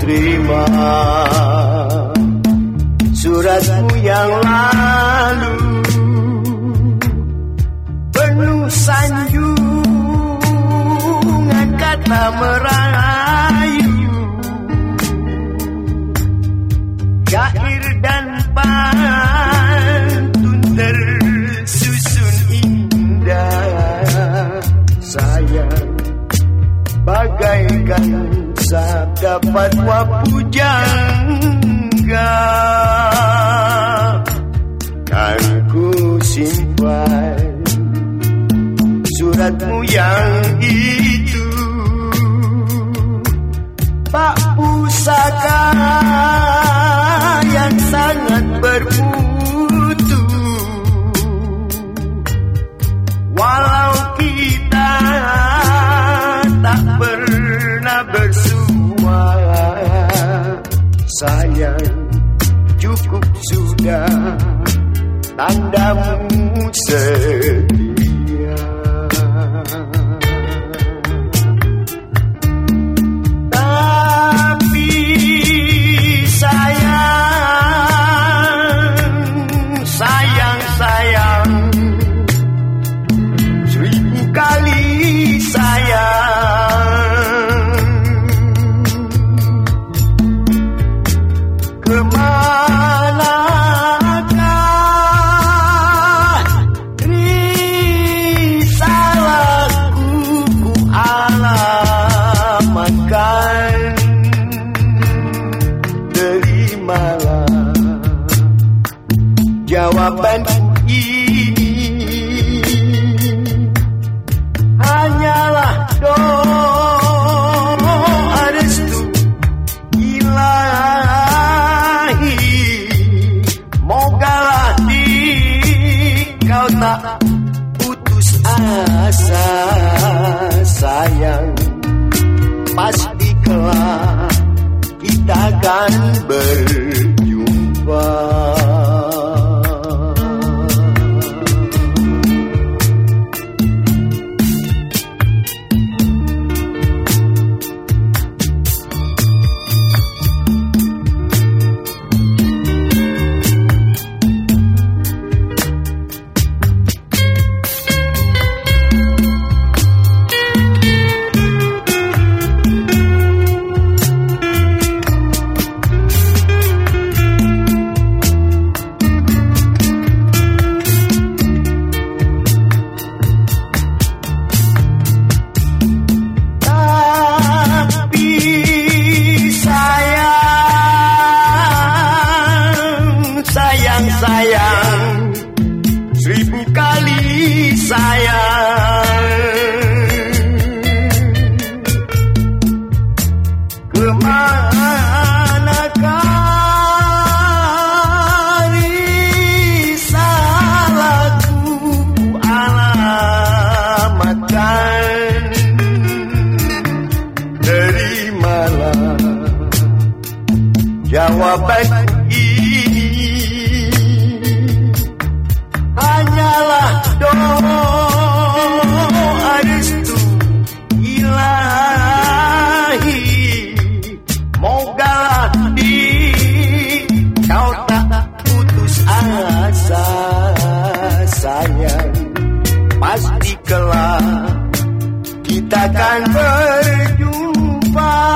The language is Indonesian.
terima suratmu yang lalu penuh sanjungan kata merayu dapat wapu jangga. Kan ku simpan Suratmu yang itu. Pak pusaka nanda nanda mu sedih My band sayang Ke mana salahku alamatkan. Terimalah jawaban pasti kelak kita akan berjumpa.